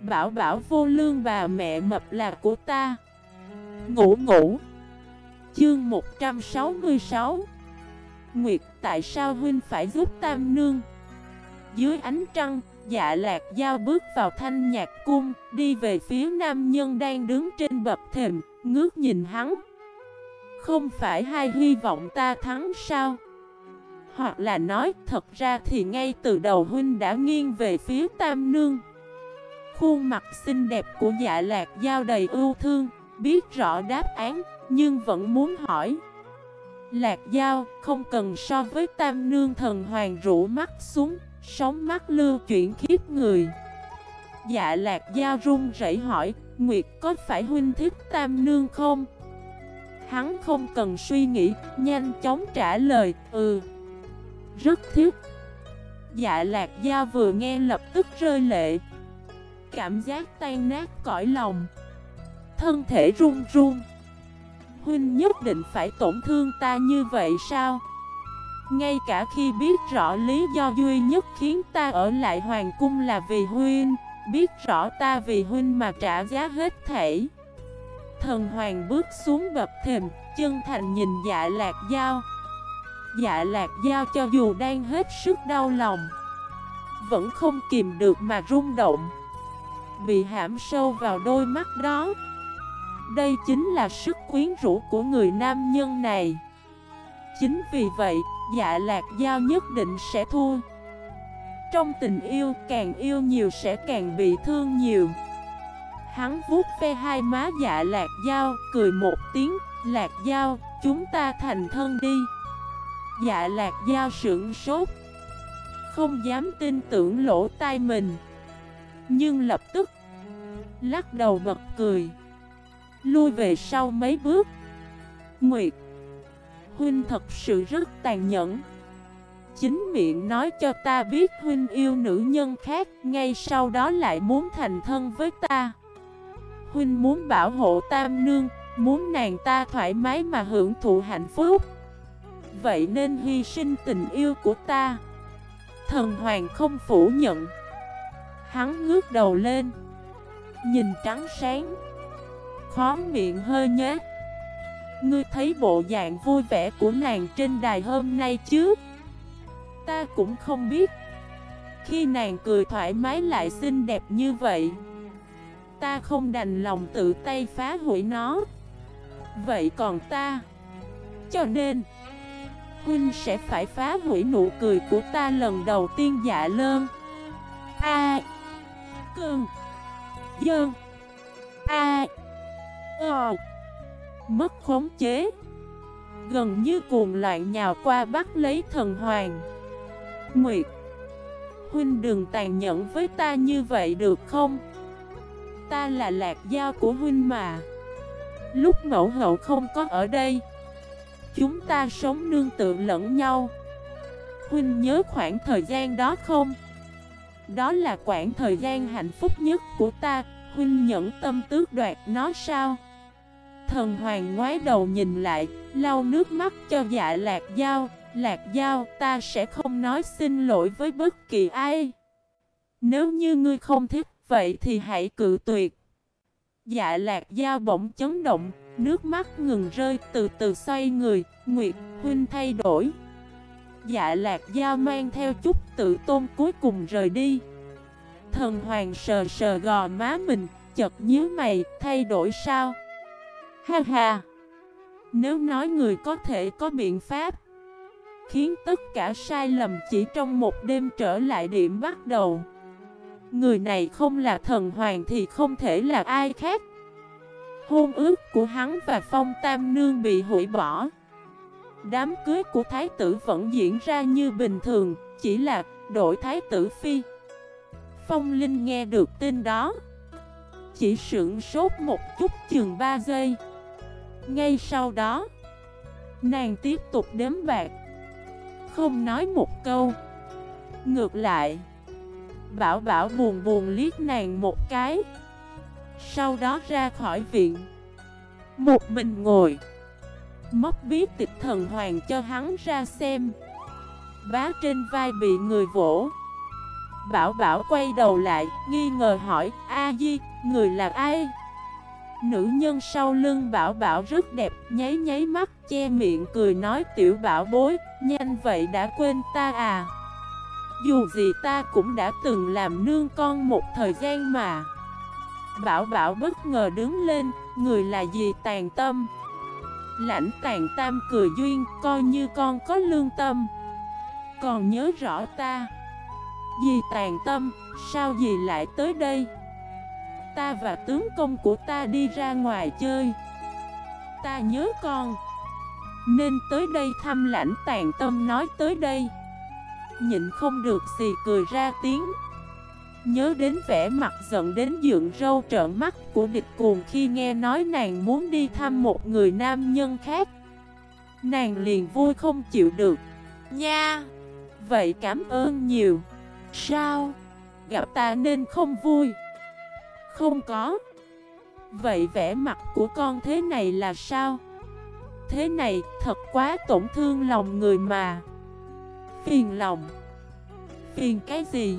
Bảo bảo vô lương bà mẹ mập là của ta. Ngủ ngủ. Chương 166 Nguyệt, tại sao huynh phải giúp tam nương? Dưới ánh trăng Dạ lạc giao bước vào thanh nhạc cung, Đi về phía nam nhân đang đứng trên bậc thềm, Ngước nhìn hắn. Không phải hai hy vọng ta thắng sao? Hoặc là nói, thật ra thì ngay từ đầu huynh đã nghiêng về phía tam nương. Khuôn mặt xinh đẹp của dạ lạc giao đầy ưu thương, Biết rõ đáp án, nhưng vẫn muốn hỏi. Lạc giao, không cần so với tam nương thần hoàng rũ mắt xuống, Sóng mắt lưu chuyển khiếp người. Dạ lạc giao run rẩy hỏi, Nguyệt có phải huynh thích tam nương không? Hắn không cần suy nghĩ, Nhanh chóng trả lời Ừ. Rất thích. Dạ lạc giao vừa nghe lập tức rơi lệ. Cảm giác tan nát cõi lòng. Thân thể run run. Huynh nhất định phải tổn thương ta như vậy sao? Ngay cả khi biết rõ lý do duy nhất khiến ta ở lại hoàng cung là vì Huynh, Biết rõ ta vì Huynh mà trả giá hết thể Thần hoàng bước xuống bập thềm, Chân thành nhìn dạ lạc dao Dạ lạc dao cho dù đang hết sức đau lòng, Vẫn không kìm được mà rung động. Bị hãm sâu vào đôi mắt đó. Đây chính là sức quyến rũ của người nam nhân này. Chính vì vậy, dạ lạc giao nhất định sẽ thua. Trong tình yêu, càng yêu nhiều sẽ càng bị thương nhiều. Hắn vuốt ve hai má dạ lạc giao, cười một tiếng Lạc giao, chúng ta thành thân đi. Dạ lạc giao sững sốt Không dám tin tưởng lỗ tai mình. Nhưng lập tức, Lắc đầu bật cười. Lui về sau mấy bước. Nguyệt, Huynh thật sự rất tàn nhẫn. Chính miệng nói cho ta biết Huynh yêu nữ nhân khác, Ngay sau đó lại muốn thành thân với ta. Huynh muốn bảo hộ tam nương, Muốn nàng ta thoải mái mà hưởng thụ hạnh phúc. Vậy nên hy sinh tình yêu của ta. Thần hoàng không phủ nhận. Hắn ngước đầu lên Nhìn trắng sáng Khó miệng hơi nhát Ngươi thấy bộ dạng vui vẻ của nàng trên đài hôm nay chứ? Ta cũng không biết. Khi nàng cười thoải mái lại xinh đẹp như vậy Ta không đành lòng tự tay phá hủy nó. Vậy còn ta? Cho nên Huynh sẽ phải phá hủy nụ cười của ta lần đầu tiên dạ lơn. A à, Cơn. Dơn A. Ờ. Mất khống chế. Gần như cuồng loạn nhào qua bắt lấy thần hoàng. Nguyệt. Huynh đừng tàn nhẫn với ta như vậy được không? Ta là lạc giao của Huynh mà. Lúc mẫu hậu không có ở đây, Chúng ta sống nương tự lẫn nhau. Huynh nhớ khoảng thời gian đó không? Đó là khoảng thời gian hạnh phúc nhất của ta. Huynh nhẫn tâm tước đoạt nó sao? Thần hoàng ngoái đầu nhìn lại, lau nước mắt cho dạ lạc dao Lạc dao ta sẽ không nói xin lỗi với bất kỳ ai. Nếu như ngươi không thích, vậy thì hãy cự tuyệt. Dạ lạc dao bỗng chấn động, nước mắt ngừng rơi từ từ xoay người. Nguyệt huynh thay đổi. Dạ lạc dao mang theo chút tự tôn cuối cùng rời đi Thần hoàng sờ sờ gò má mình, chật nhíu mày, thay đổi sao? Ha ha! Nếu nói người có thể có biện pháp Khiến tất cả sai lầm chỉ trong một đêm trở lại điểm bắt đầu Người này không là thần hoàng thì không thể là ai khác Hôn ước của hắn và Phong Tam Nương bị hủy bỏ Đám cưới của Thái tử vẫn diễn ra như bình thường, Chỉ là đổi Thái tử Phi. Phong Linh nghe được tin đó, Chỉ sững sốt một chút chừng 3 giây. Ngay sau đó, Nàng tiếp tục đếm bạc, Không nói một câu. Ngược lại, Bảo bảo buồn buồn liếc nàng một cái, Sau đó ra khỏi viện, Một mình ngồi. Móc bí tịch thần hoàng cho hắn ra xem Bá trên vai bị người vỗ Bảo Bảo quay đầu lại, nghi ngờ hỏi, A Di, người là ai? Nữ nhân sau lưng Bảo Bảo rất đẹp, nháy nháy mắt, che miệng cười nói tiểu bảo bối, nhanh vậy đã quên ta à? Dù gì ta cũng đã từng làm nương con một thời gian mà Bảo Bảo bất ngờ đứng lên, người là gì tàn tâm Lãnh tàn tam cười duyên, coi như con có lương tâm. Còn nhớ rõ ta. Dì tàn tâm, sao dì lại tới đây? Ta và tướng công của ta đi ra ngoài chơi. Ta nhớ con. Nên tới đây thăm lãnh tàn tâm nói tới đây. Nhịn không được gì cười ra tiếng. Nhớ đến vẻ mặt giận đến dượng râu trợn mắt của địch cuồng khi nghe nói nàng muốn đi thăm một người nam nhân khác. Nàng liền vui không chịu được. Nha! Vậy cảm ơn nhiều. Sao? Gặp ta nên không vui? Không có. Vậy vẻ mặt của con thế này là sao? Thế này thật quá tổn thương lòng người mà. Phiền lòng. Phiền cái gì?